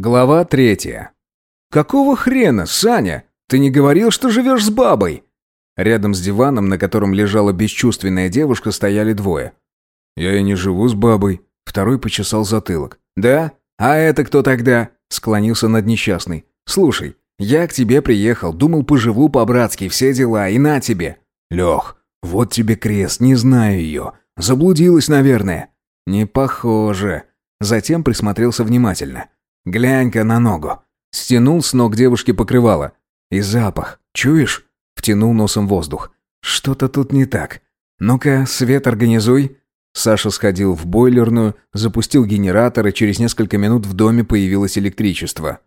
Глава третья. «Какого хрена, Саня? Ты не говорил, что живешь с бабой?» Рядом с диваном, на котором лежала бесчувственная девушка, стояли двое. «Я и не живу с бабой». Второй почесал затылок. «Да? А это кто тогда?» Склонился над несчастной. «Слушай, я к тебе приехал, думал, поживу по-братски, все дела, и на тебе». «Лех, вот тебе крест, не знаю ее. Заблудилась, наверное». «Не похоже». Затем присмотрелся внимательно. Глянь-ка на ногу. Стянул с ног девушки покрывало. И запах. Чуешь? Втянул носом воздух. Что-то тут не так. Ну-ка, свет организуй. Саша сходил в бойлерную, запустил генератор, и через несколько минут в доме появилось электричество.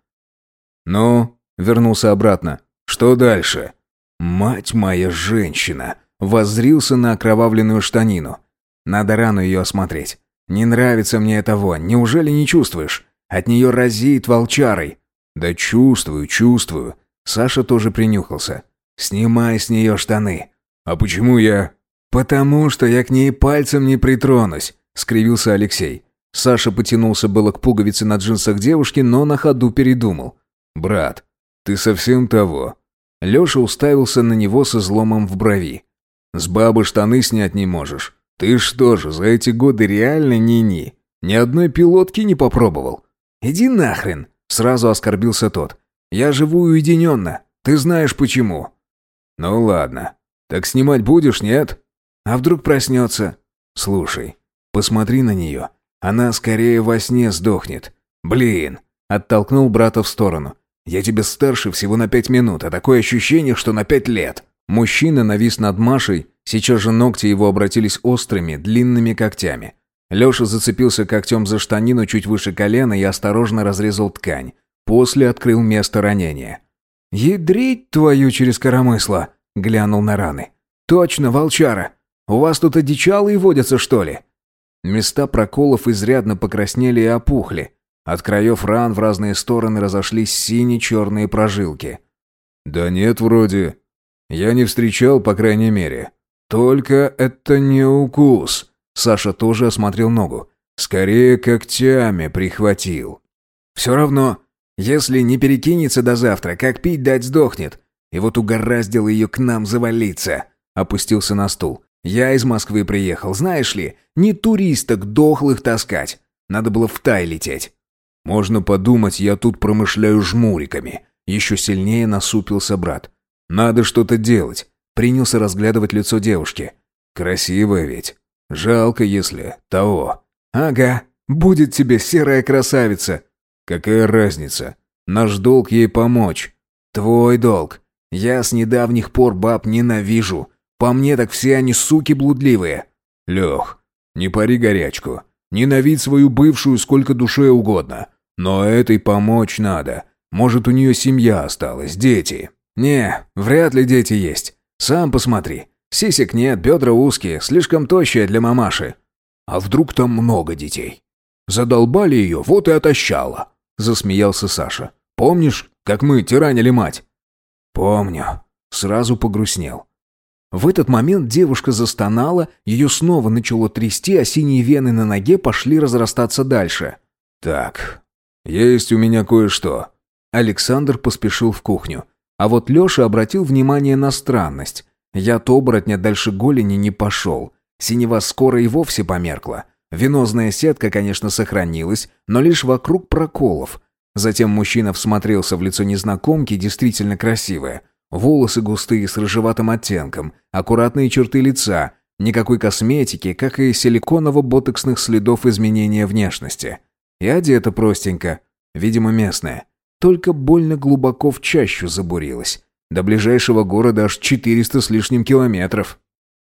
«Ну?» — вернулся обратно. «Что дальше?» «Мать моя женщина!» — воззрился на окровавленную штанину. «Надо рану ее осмотреть. Не нравится мне вонь. Неужели не чувствуешь? От нее разит волчарой. Да чувствую, чувствую. Саша тоже принюхался. Снимай с нее штаны. А почему я... Потому что я к ней пальцем не притронусь, скривился Алексей. Саша потянулся было к пуговице на джинсах девушки, но на ходу передумал. «Брат, ты совсем того». Леша уставился на него с изломом в брови. «С бабы штаны снять не можешь. Ты что же, за эти годы реально ни-ни? Ни одной пилотки не попробовал?» «Иди нахрен!» — сразу оскорбился тот. «Я живу уединенно. Ты знаешь почему». «Ну ладно. Так снимать будешь, нет?» «А вдруг проснется?» «Слушай, посмотри на нее. Она скорее во сне сдохнет. Блин!» — оттолкнул брата в сторону. «Я тебе старше всего на пять минут, а такое ощущение, что на пять лет». Мужчина навис над Машей, сейчас же ногти его обратились острыми, длинными когтями. Леша зацепился когтем за штанину чуть выше колена и осторожно разрезал ткань. После открыл место ранения. «Ядрить твою через коромысло!» — глянул на раны. «Точно, волчара! У вас тут одичалые водятся, что ли?» Места проколов изрядно покраснели и опухли. От краев ран в разные стороны разошлись сине-черные прожилки. «Да нет, вроде. Я не встречал, по крайней мере. Только это не укус», Саша тоже осмотрел ногу. Скорее когтями прихватил. Все равно, если не перекинется до завтра, как пить дать сдохнет. И вот угораздило ее к нам завалиться. Опустился на стул. Я из Москвы приехал, знаешь ли, не туристок дохлых таскать. Надо было в Тай лететь. Можно подумать, я тут промышляю жмуриками. Еще сильнее насупился брат. Надо что-то делать. Принялся разглядывать лицо девушки. Красивая ведь. Жалко, если того. Ага, будет тебе серая красавица. Какая разница? Наш долг ей помочь. Твой долг. Я с недавних пор баб ненавижу. По мне так все они суки блудливые. Лех, не пари горячку. Ненавидь свою бывшую сколько душе угодно. Но этой помочь надо. Может, у нее семья осталась, дети. Не, вряд ли дети есть. Сам посмотри. Сисек нет, бедра узкие, слишком тощая для мамаши. А вдруг там много детей? Задолбали ее, вот и отощала. Засмеялся Саша. Помнишь, как мы тиранили мать? Помню. Сразу погрустнел. В этот момент девушка застонала, ее снова начало трясти, а синие вены на ноге пошли разрастаться дальше. «Так, есть у меня кое-что». Александр поспешил в кухню. А вот Леша обратил внимание на странность. Я то оборотня дальше голени не пошел. Синева скоро и вовсе померкла. Венозная сетка, конечно, сохранилась, но лишь вокруг проколов. Затем мужчина всмотрелся в лицо незнакомки, действительно красивое. Волосы густые, с рыжеватым оттенком, аккуратные черты лица, никакой косметики, как и силиконово-ботоксных следов изменения внешности. И одета простенько, видимо, местная. Только больно глубоко в чащу забурилась. До ближайшего города аж 400 с лишним километров.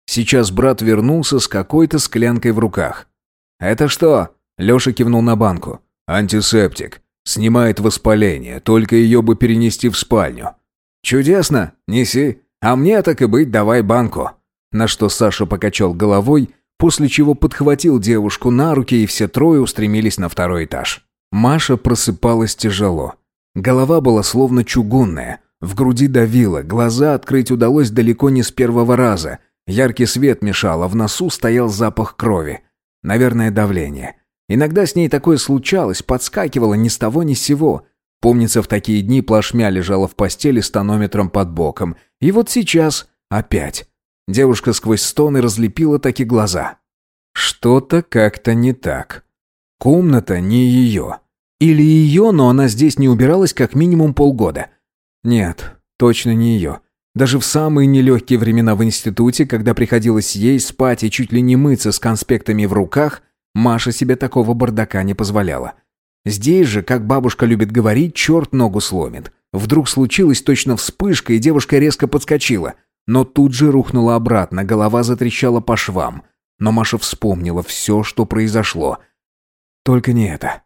Сейчас брат вернулся с какой-то склянкой в руках. «Это что?» – Леша кивнул на банку. «Антисептик. Снимает воспаление, только ее бы перенести в спальню». «Чудесно. Неси. А мне так и быть, давай банку». На что Саша покачал головой, после чего подхватил девушку на руки, и все трое устремились на второй этаж. Маша просыпалась тяжело. Голова была словно чугунная – в груди давило, глаза открыть удалось далеко не с первого раза. Яркий свет мешал, а в носу стоял запах крови. Наверное, давление. Иногда с ней такое случалось, подскакивала ни с того ни с сего. Помнится, в такие дни плашмя лежала в постели с тонометром под боком. И вот сейчас опять. Девушка сквозь стоны разлепила таки глаза. Что-то как-то не так. Комната не ее. Или ее, но она здесь не убиралась как минимум полгода. Нет, точно не ее. Даже в самые нелегкие времена в институте, когда приходилось ей спать и чуть ли не мыться с конспектами в руках, Маша себе такого бардака не позволяла. Здесь же, как бабушка любит говорить, черт ногу сломит. Вдруг случилась точно вспышка, и девушка резко подскочила. Но тут же рухнула обратно, голова затрещала по швам. Но Маша вспомнила все, что произошло. Только не это.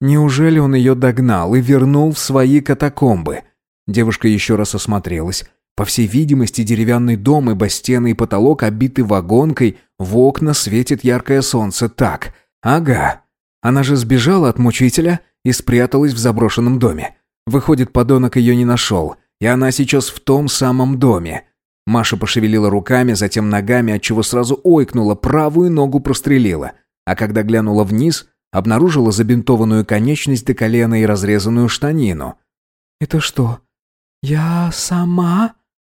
Неужели он ее догнал и вернул в свои катакомбы? Девушка еще раз осмотрелась. По всей видимости, деревянный дом, ибо стены и потолок обиты вагонкой, в окна светит яркое солнце. Так, ага. Она же сбежала от мучителя и спряталась в заброшенном доме. Выходит, подонок ее не нашел, и она сейчас в том самом доме. Маша пошевелила руками, затем ногами, отчего сразу ойкнула, правую ногу прострелила. А когда глянула вниз, обнаружила забинтованную конечность до колена и разрезанную штанину. «Это что, я сама?»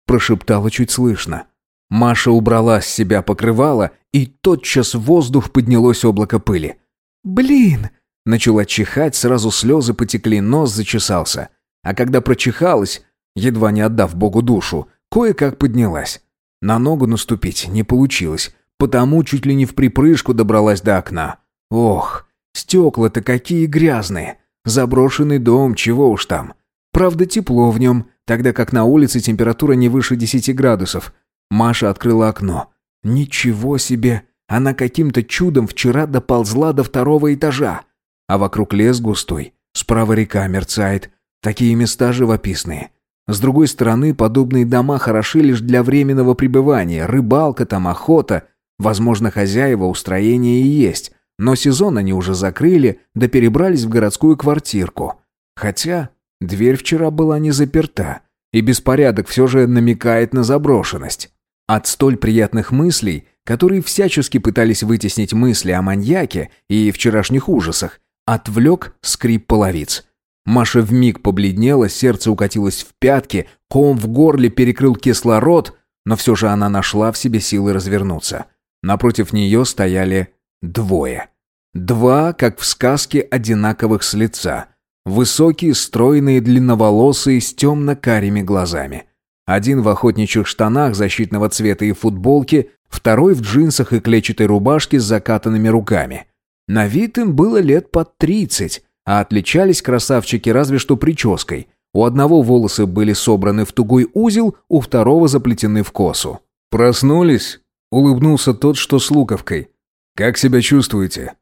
прошептала чуть слышно. Маша убрала с себя покрывало, и тотчас в воздух поднялось облако пыли. «Блин!» Начала чихать, сразу слезы потекли, нос зачесался. А когда прочихалась, едва не отдав Богу душу, кое-как поднялась. На ногу наступить не получилось, потому чуть ли не в припрыжку добралась до окна. Ох, стекла-то какие грязные. Заброшенный дом, чего уж там. Правда, тепло в нем, тогда как на улице температура не выше 10 градусов. Маша открыла окно. Ничего себе! Она каким-то чудом вчера доползла до второго этажа. А вокруг лес густой, справа река мерцает. Такие места живописные. С другой стороны, подобные дома хороши лишь для временного пребывания. Рыбалка там, охота. Возможно, хозяева устроения и есть. Но сезон они уже закрыли, да перебрались в городскую квартирку. Хотя Дверь вчера была не заперта, и беспорядок все же намекает на заброшенность. От столь приятных мыслей, которые всячески пытались вытеснить мысли о маньяке и вчерашних ужасах, отвлек скрип половиц. Маша вмиг побледнела, сердце укатилось в пятки, ком в горле перекрыл кислород, но все же она нашла в себе силы развернуться. Напротив нее стояли двое. Два, как в сказке, одинаковых с лица. Высокие, стройные, длинноволосые, с темно-карими глазами. Один в охотничьих штанах защитного цвета и футболке, второй в джинсах и клетчатой рубашке с закатанными руками. На вид им было лет под тридцать, а отличались красавчики разве что прической. У одного волосы были собраны в тугой узел, у второго заплетены в косу. «Проснулись?» — улыбнулся тот, что с луковкой. «Как себя чувствуете?»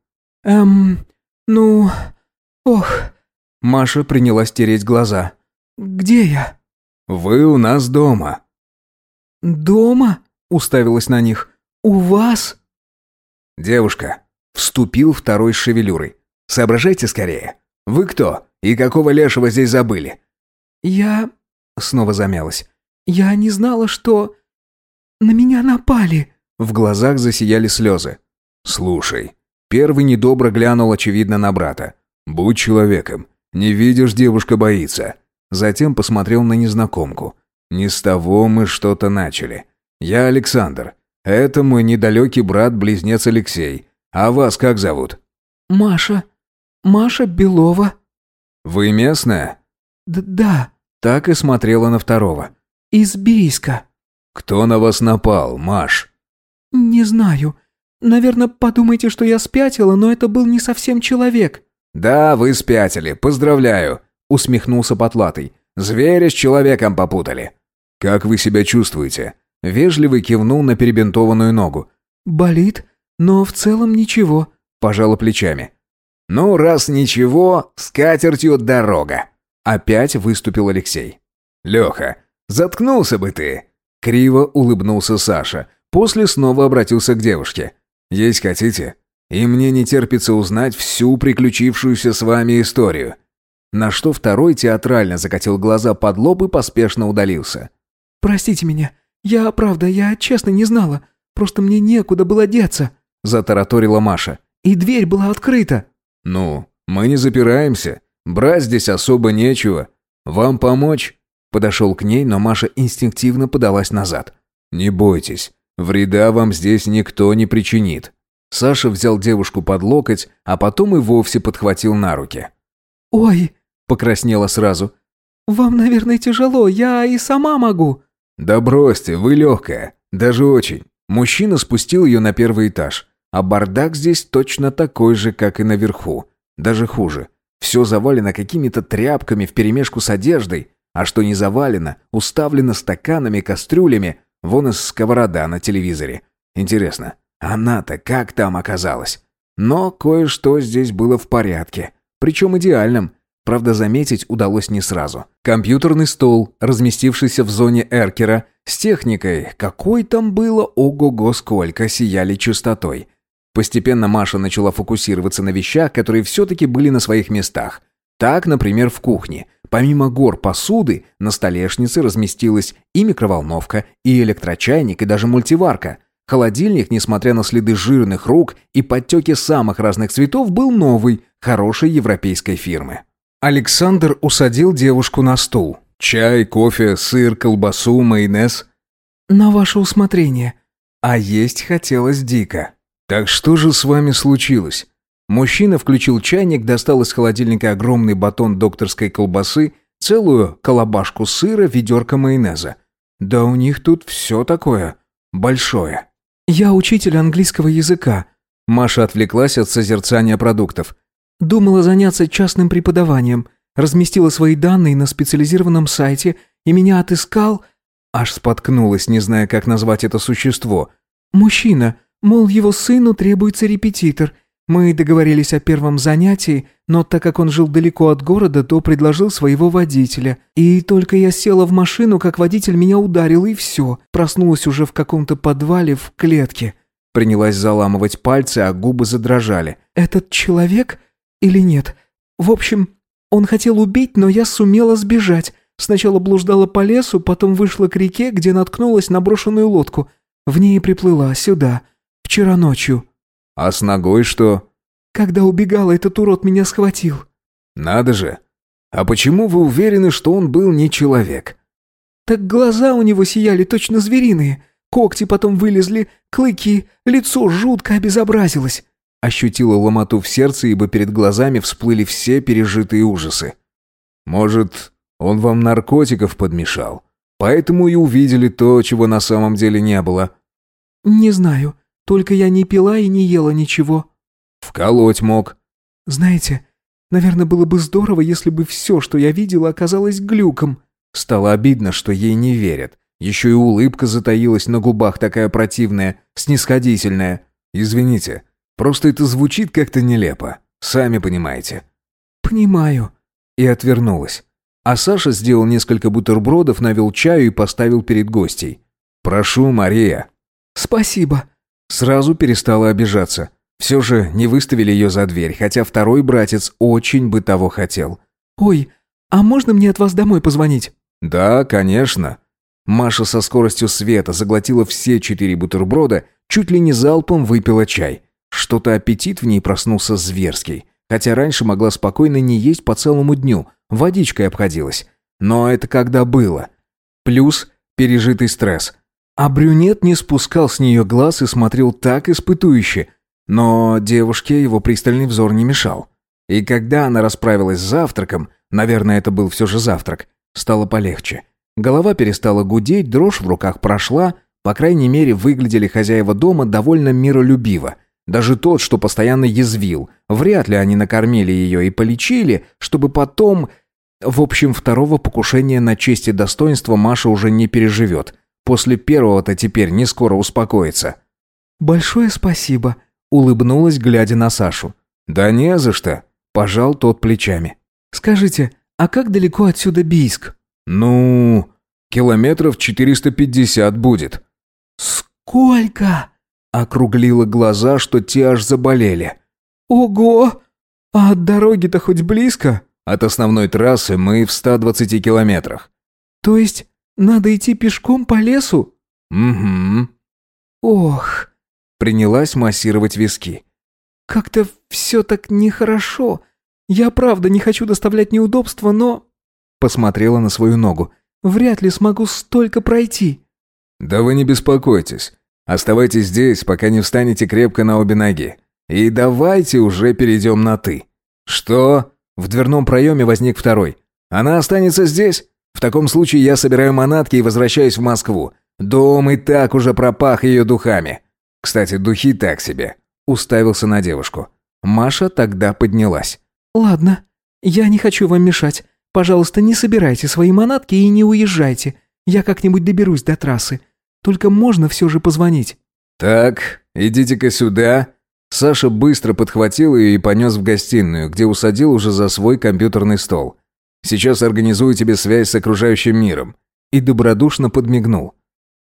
«Эм, ну... Ох, Маша принялась тереть глаза. «Где я?» «Вы у нас дома». «Дома?» — уставилась на них. «У вас?» «Девушка», — вступил второй с шевелюрой. «Соображайте скорее. Вы кто? И какого лешего здесь забыли?» «Я...» — снова замялась. «Я не знала, что... на меня напали». В глазах засияли слезы. «Слушай». Первый недобро глянул, очевидно, на брата. «Будь человеком. Не видишь, девушка боится. Затем посмотрел на незнакомку. Не с того мы что-то начали. Я Александр. Это мой недалекий брат-близнец Алексей. А вас как зовут? Маша. Маша Белова. Вы местная? Д да. Так и смотрела на второго. Из Бийска. Кто на вас напал, Маш? Не знаю. Наверное, подумайте, что я спятила, но это был не совсем человек. «Да, вы спятили, поздравляю», — усмехнулся Потлатый. «Зверя с человеком попутали». «Как вы себя чувствуете?» Вежливый кивнул на перебинтованную ногу. «Болит, но в целом ничего», — пожала плечами. «Ну, раз ничего, с катертью дорога», — опять выступил Алексей. «Леха, заткнулся бы ты!» Криво улыбнулся Саша. После снова обратился к девушке. «Есть хотите?» И мне не терпится узнать всю приключившуюся с вами историю». На что второй театрально закатил глаза под лоб и поспешно удалился. «Простите меня. Я, правда, я честно не знала. Просто мне некуда было деться», — затараторила Маша. и дверь была открыта». «Ну, мы не запираемся. Брать здесь особо нечего. Вам помочь?» Подошел к ней, но Маша инстинктивно подалась назад. «Не бойтесь, вреда вам здесь никто не причинит». Саша взял девушку под локоть, а потом и вовсе подхватил на руки. «Ой!» – покраснела сразу. «Вам, наверное, тяжело, я и сама могу». «Да бросьте, вы легкая, даже очень». Мужчина спустил ее на первый этаж, а бардак здесь точно такой же, как и наверху. Даже хуже. Все завалено какими-то тряпками вперемешку с одеждой, а что не завалено, уставлено стаканами, кастрюлями, вон из сковорода на телевизоре. Интересно, она-то как там оказалась? Но кое-что здесь было в порядке. Причем идеальном. Правда, заметить удалось не сразу. Компьютерный стол, разместившийся в зоне эркера, с техникой, какой там было, ого-го сколько, сияли чистотой. Постепенно Маша начала фокусироваться на вещах, которые все-таки были на своих местах. Так, например, в кухне. Помимо гор посуды, на столешнице разместилась и микроволновка, и электрочайник, и даже мультиварка – Холодильник, несмотря на следы жирных рук и подтеки самых разных цветов, был новый, хорошей европейской фирмы. Александр усадил девушку на стул. «Чай, кофе, сыр, колбасу, майонез?» «На ваше усмотрение». А есть хотелось дико. «Так что же с вами случилось?» Мужчина включил чайник, достал из холодильника огромный батон докторской колбасы, целую колобашку сыра, ведерко майонеза. «Да у них тут все такое большое». «Я учитель английского языка». Маша отвлеклась от созерцания продуктов. «Думала заняться частным преподаванием. Разместила свои данные на специализированном сайте, и меня отыскал...» Аж споткнулась, не зная, как назвать это существо. «Мужчина. Мол, его сыну требуется репетитор. Мы договорились о первом занятии, но так как он жил далеко от города, то предложил своего водителя. И только я села в машину, как водитель меня ударил, и все. Проснулась уже в каком-то подвале в клетке. Принялась заламывать пальцы, а губы задрожали. «Этот человек или нет? В общем, он хотел убить, но я сумела сбежать. Сначала блуждала по лесу, потом вышла к реке, где наткнулась на брошенную лодку. В ней приплыла сюда. Вчера ночью». «А с ногой что?» «Когда убегала, этот урод меня схватил». «Надо же! А почему вы уверены, что он был не человек?» «Так глаза у него сияли точно звериные. Когти потом вылезли, клыки, лицо жутко обезобразилось». Ощутила ломоту в сердце, ибо перед глазами всплыли все пережитые ужасы. «Может, он вам наркотиков подмешал? Поэтому и увидели то, чего на самом деле не было?» «Не знаю. Только я не пила и не ела ничего». «Вколоть мог». «Знаете, наверное, было бы здорово, если бы все, что я видела, оказалось глюком». Стало обидно, что ей не верят. Еще и улыбка затаилась на губах такая противная, снисходительная. «Извините, просто это звучит как-то нелепо. Сами понимаете». «Понимаю». И отвернулась. А Саша сделал несколько бутербродов, навел чаю и поставил перед гостей. «Прошу, Мария». «Спасибо». Сразу перестала обижаться. Все же не выставили ее за дверь, хотя второй братец очень бы того хотел. «Ой, а можно мне от вас домой позвонить?» «Да, конечно». Маша со скоростью света заглотила все четыре бутерброда, чуть ли не залпом выпила чай. Что-то аппетит в ней проснулся зверский, хотя раньше могла спокойно не есть по целому дню, водичкой обходилась. Но это когда было. Плюс пережитый стресс. А брюнет не спускал с нее глаз и смотрел так испытующе. Но девушке его пристальный взор не мешал. И когда она расправилась с завтраком, наверное, это был все же завтрак, стало полегче. Голова перестала гудеть, дрожь в руках прошла, по крайней мере, выглядели хозяева дома довольно миролюбиво. Даже тот, что постоянно язвил. Вряд ли они накормили ее и полечили, чтобы потом... В общем, второго покушения на честь и достоинство Маша уже не переживет. После первого-то теперь не скоро успокоится». «Большое спасибо», — улыбнулась, глядя на Сашу. «Да не за что», — пожал тот плечами. «Скажите, а как далеко отсюда Бийск?» «Ну, километров 450 будет». «Сколько?» — округлила глаза, что те аж заболели. «Ого! А от дороги-то хоть близко?» «От основной трассы мы в 120 километрах». «То есть надо идти пешком по лесу?» «Угу». «Ох». Принялась массировать виски. как-то все так нехорошо. Я правда не хочу доставлять неудобства, но...» Посмотрела на свою ногу. «Вряд ли смогу столько пройти». «Да вы не беспокойтесь. Оставайтесь здесь, пока не встанете крепко на обе ноги. И давайте уже перейдем на «ты». «Что?» В дверном проеме возник второй. «Она останется здесь? В таком случае я собираю манатки и возвращаюсь в Москву. Дом и так уже пропах ее духами. Кстати, духи так себе». Уставился на девушку. Маша тогда поднялась. «Ладно, я не хочу вам мешать. Пожалуйста, не собирайте свои манатки и не уезжайте. Я как-нибудь доберусь до трассы. Только можно все же позвонить». «Так, идите-ка сюда». Саша быстро подхватил ее и понес в гостиную, где усадил уже за свой компьютерный стол. «Сейчас организую тебе связь с окружающим миром». И добродушно подмигнул.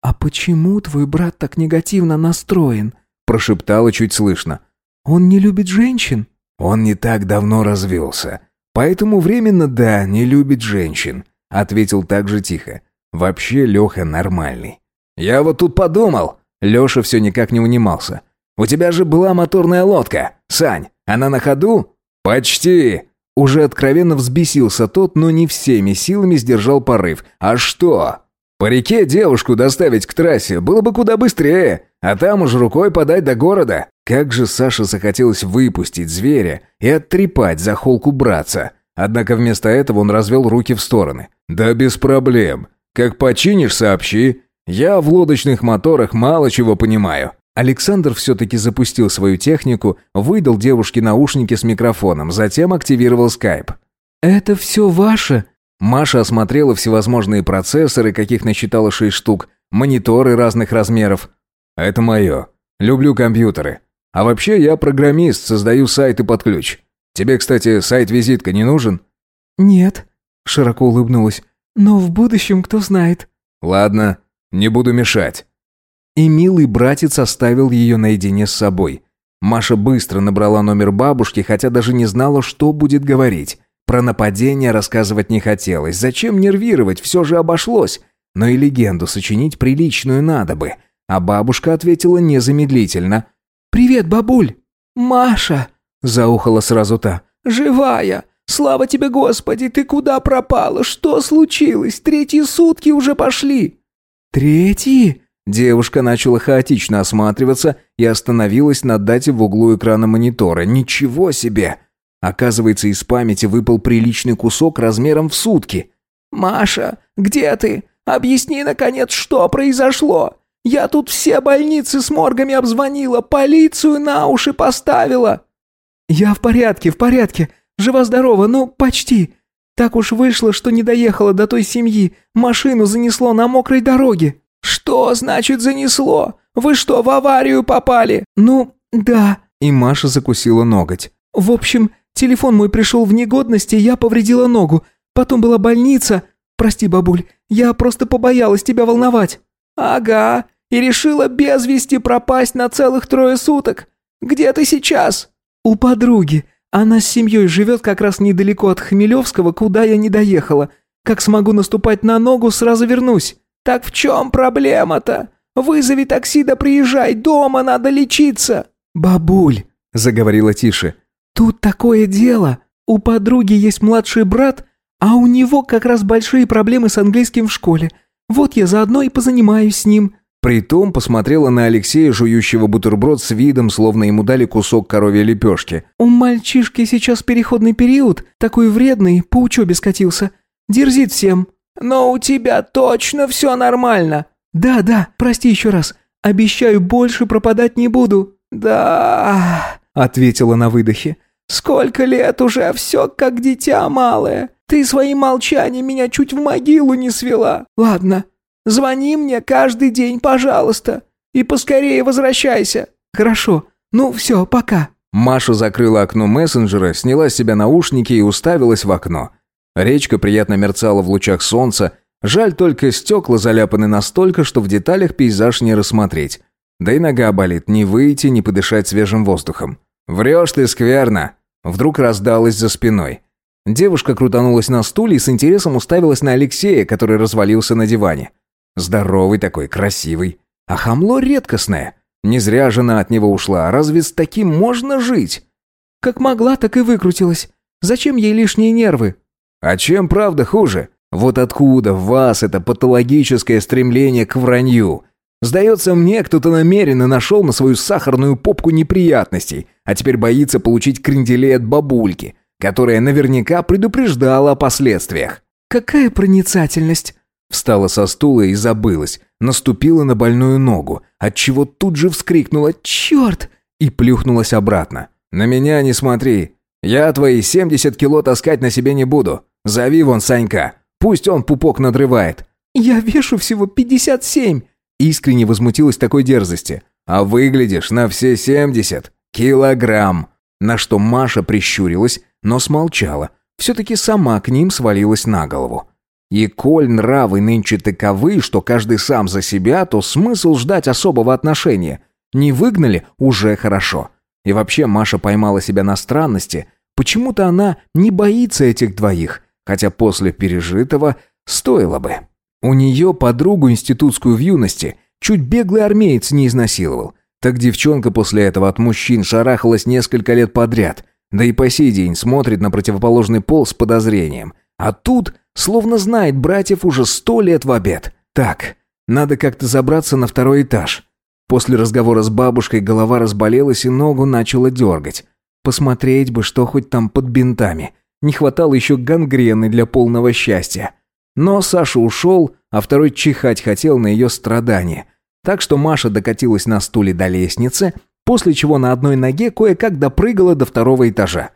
«А почему твой брат так негативно настроен?» Прошептала чуть слышно. «Он не любит женщин?» «Он не так давно развелся. Поэтому временно, да, не любит женщин», ответил так же тихо. «Вообще Леха нормальный». «Я вот тут подумал». Леша все никак не унимался. «У тебя же была моторная лодка. Сань, она на ходу?» «Почти!» Уже откровенно взбесился тот, но не всеми силами сдержал порыв. «А что?» «По реке девушку доставить к трассе было бы куда быстрее, а там уж рукой подать до города». Как же Саше захотелось выпустить зверя и оттрепать за холку братца. Однако вместо этого он развел руки в стороны. «Да без проблем. Как починишь, сообщи. Я в лодочных моторах мало чего понимаю». Александр все-таки запустил свою технику, выдал девушке наушники с микрофоном, затем активировал скайп. «Это все ваше?» Маша осмотрела всевозможные процессоры, каких насчитала шесть штук, мониторы разных размеров. «Это мое. Люблю компьютеры. А вообще я программист, создаю сайты под ключ. Тебе, кстати, сайт-визитка не нужен?» «Нет», — широко улыбнулась. «Но в будущем кто знает». «Ладно, не буду мешать». И милый братец оставил ее наедине с собой. Маша быстро набрала номер бабушки, хотя даже не знала, что будет говорить. Про нападение рассказывать не хотелось. Зачем нервировать, все же обошлось. Но и легенду сочинить приличную надо бы. А бабушка ответила незамедлительно. «Привет, бабуль!» «Маша!» – заухала сразу та. «Живая! Слава тебе, Господи! Ты куда пропала? Что случилось? Третьи сутки уже пошли!» «Третьи?» Девушка начала хаотично осматриваться и остановилась на дате в углу экрана монитора. «Ничего себе!» Оказывается, из памяти выпал приличный кусок размером в сутки. «Маша, где ты? Объясни, наконец, что произошло? Я тут все больницы с моргами обзвонила, полицию на уши поставила». «Я в порядке, в порядке. Жива-здорова, ну, почти. Так уж вышло, что не доехала до той семьи. Машину занесло на мокрой дороге». «Что значит занесло? Вы что, в аварию попали?» «Ну, да». И Маша закусила ноготь. «В общем, телефон мой пришел в негодность, и я повредила ногу. Потом была больница. Прости, бабуль, я просто побоялась тебя волновать». «Ага, и решила без вести пропасть на целых трое суток. Где ты сейчас?» «У подруги. Она с семьей живет как раз недалеко от Хмелевского, куда я не доехала. Как смогу наступать на ногу, сразу вернусь». «Так в чем проблема-то? Вызови такси да приезжай, дома надо лечиться!» «Бабуль», — заговорила тише, — «тут такое дело. У подруги есть младший брат, а у него как раз большие проблемы с английским в школе. Вот я заодно и позанимаюсь с ним». Притом посмотрела на Алексея, жующего бутерброд с видом, словно ему дали кусок коровьей лепешки. «У мальчишки сейчас переходный период, такой вредный, по учебе скатился. Дерзит всем». «Но у тебя точно все нормально?» «Да, да, прости еще раз. Обещаю, больше пропадать не буду». «Да...» — ответила на выдохе. «Сколько лет уже, все как дитя малое. Ты своим молчанием меня чуть в могилу не свела. Ладно, звони мне каждый день, пожалуйста, и поскорее возвращайся». «Хорошо. Ну все, пока». Маша закрыла окно мессенджера, сняла с себя наушники и уставилась в окно. Речка приятно мерцала в лучах солнца. Жаль только стекла заляпаны настолько, что в деталях пейзаж не рассмотреть. Да и нога болит, не выйти, не подышать свежим воздухом. «Врешь ты скверно!» Вдруг раздалась за спиной. Девушка крутанулась на стуле и с интересом уставилась на Алексея, который развалился на диване. Здоровый такой, красивый. А хамло редкостное. Не зря жена от него ушла. Разве с таким можно жить? Как могла, так и выкрутилась. Зачем ей лишние нервы? А чем правда хуже? Вот откуда в вас это патологическое стремление к вранью? Сдается мне, кто-то намеренно нашел на свою сахарную попку неприятностей, а теперь боится получить кренделей от бабульки, которая наверняка предупреждала о последствиях. «Какая проницательность!» Встала со стула и забылась, наступила на больную ногу, отчего тут же вскрикнула «Черт!» и плюхнулась обратно. «На меня не смотри. Я твои 70 кило таскать на себе не буду. Зови вон Санька. Пусть он пупок надрывает». «Я вешу всего 57!» Искренне возмутилась такой дерзости. «А выглядишь на все 70 килограмм!» На что Маша прищурилась, но смолчала. Все-таки сама к ним свалилась на голову. И коль нравы нынче таковы, что каждый сам за себя, то смысл ждать особого отношения. Не выгнали – уже хорошо. И вообще Маша поймала себя на странности. Почему-то она не боится этих двоих, хотя после пережитого стоило бы. У нее подругу институтскую в юности чуть беглый армеец не изнасиловал. Так девчонка после этого от мужчин шарахалась несколько лет подряд, да и по сей день смотрит на противоположный пол с подозрением. А тут словно знает братьев уже сто лет в обед. Так, надо как-то забраться на второй этаж. После разговора с бабушкой голова разболелась и ногу начала дергать. Посмотреть бы, что хоть там под бинтами. Не хватало еще гангрены для полного счастья. Но Саша ушел, а второй чихать хотел на ее страдания. Так что Маша докатилась на стуле до лестницы, после чего на одной ноге кое-как допрыгала до второго этажа.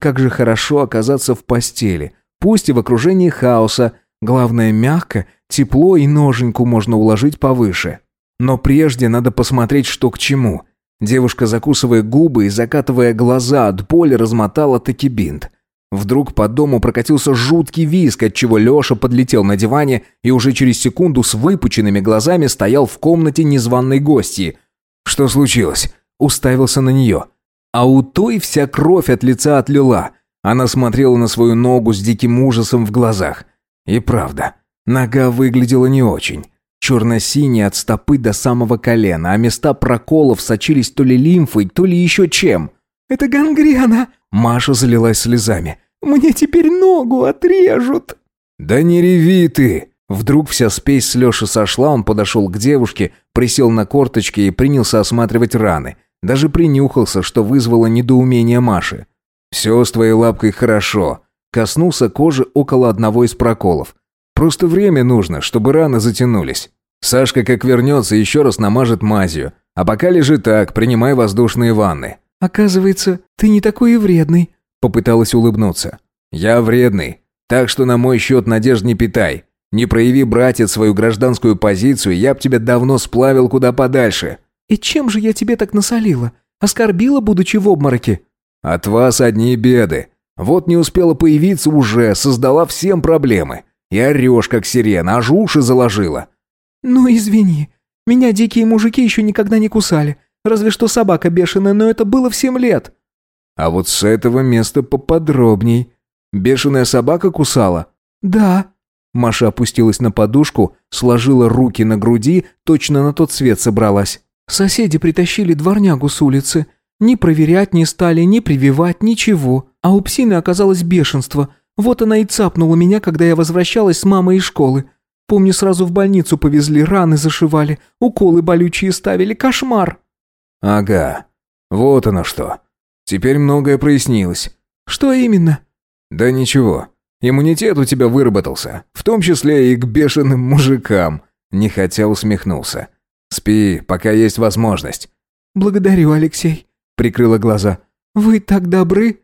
Как же хорошо оказаться в постели, пусть и в окружении хаоса, главное мягко, тепло и ноженьку можно уложить повыше. Но прежде надо посмотреть, что к чему. Девушка, закусывая губы и закатывая глаза от боли, размотала таки бинт. Вдруг по дому прокатился жуткий визг, отчего Леша подлетел на диване и уже через секунду с выпученными глазами стоял в комнате незваной гости. «Что случилось?» Уставился на нее. А у той вся кровь от лица отлила. Она смотрела на свою ногу с диким ужасом в глазах. И правда, нога выглядела не очень. Черно-синяя от стопы до самого колена, а места проколов сочились то ли лимфой, то ли еще чем. «Это гангрена!» Маша залилась слезами. «Мне теперь ногу отрежут!» «Да не реви ты!» Вдруг вся спесь с Леши сошла, он подошел к девушке, присел на корточки и принялся осматривать раны. Даже принюхался, что вызвало недоумение Маши. «Все с твоей лапкой хорошо». Коснулся кожи около одного из проколов. «Просто время нужно, чтобы раны затянулись. Сашка, как вернется, еще раз намажет мазью. А пока лежи так, принимай воздушные ванны. «Оказывается, ты не такой и вредный», — попыталась улыбнуться. «Я вредный, так что на мой счет надежд не питай. Не прояви, братец, свою гражданскую позицию, я б тебя давно сплавил куда подальше». «И чем же я тебе так насолила? Оскорбила, будучи в обмороке?» «От вас одни беды. Вот не успела появиться уже, создала всем проблемы. И орешь, как сирена, аж уши заложила». «Ну, извини. Меня дикие мужики еще никогда не кусали. Разве что собака бешеная, но это было в семь лет». «А вот с этого места поподробней. Бешеная собака кусала?» «Да». Маша опустилась на подушку, сложила руки на груди, точно на тот свет собралась. «Соседи притащили дворнягу с улицы. Ни проверять не стали, ни прививать, ничего. А у псины оказалось бешенство. Вот она и цапнула меня, когда я возвращалась с мамой из школы. Помню, сразу в больницу повезли, раны зашивали, уколы болючие ставили. Кошмар!» «Ага. Вот оно что. Теперь многое прояснилось». «Что именно?» «Да ничего. Иммунитет у тебя выработался, в том числе и к бешеным мужикам», нехотя усмехнулся. «Спи, пока есть возможность». «Благодарю, Алексей», — прикрыла глаза. «Вы так добры».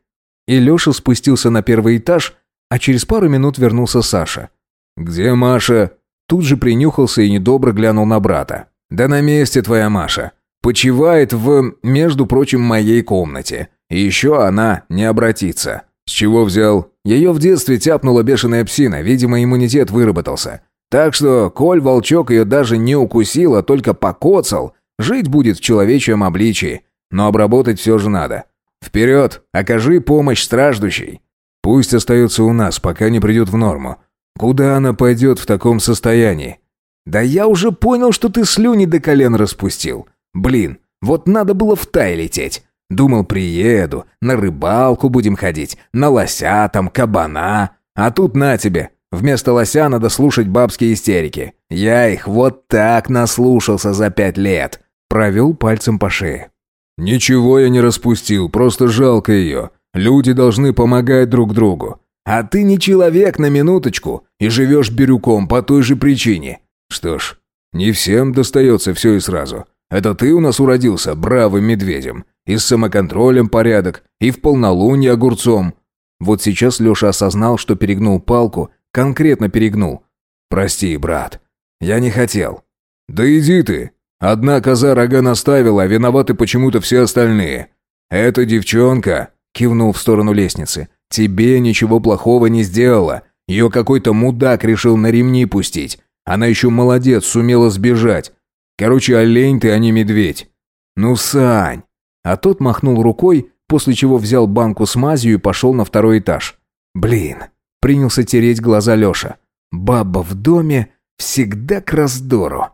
И Леша спустился на первый этаж, а через пару минут вернулся Саша. «Где Маша?» Тут же принюхался и недобро глянул на брата. «Да на месте твоя Маша. Почивает в, между прочим, моей комнате. И еще она не обратится. С чего взял? Ее в детстве тяпнула бешеная псина, видимо, иммунитет выработался. Так что, коль волчок ее даже не укусил, а только покоцал, жить будет в человечьем обличии. Но обработать все же надо. Вперед, окажи помощь страждущей. Пусть остается у нас, пока не придет в норму. Куда она пойдет в таком состоянии? Да я уже понял, что ты слюни до колен распустил. Блин, Вот надо было в Тай лететь. Думал, приеду, на рыбалку будем ходить, на лося там, кабана. А тут на тебе, вместо лося надо слушать бабские истерики. Я их вот так наслушался за пять лет. Провел пальцем по шее. «Ничего я не распустил, просто жалко ее. Люди должны помогать друг другу. А ты не человек на минуточку и живешь бирюком по той же причине. Что ж, не всем достается все и сразу. Это ты у нас уродился бравым медведем. И с самоконтролем порядок, и в полнолуние огурцом. Вот сейчас Леша осознал, что перегнул палку, конкретно перегнул. «Прости, брат, я не хотел». «Да иди ты. Одна коза рога наставила, а виноваты почему-то все остальные. Эта девчонка...» Кивнул в сторону лестницы. «Тебе ничего плохого не сделала. Ее какой-то мудак решил на ремни пустить. Она еще молодец, сумела сбежать. Короче, олень ты, а не медведь». «Ну, Сань!» А тот махнул рукой, после чего взял банку с мазью и пошел на второй этаж. «Блин!» Принялся тереть глаза Леша. «Баба в доме всегда к раздору».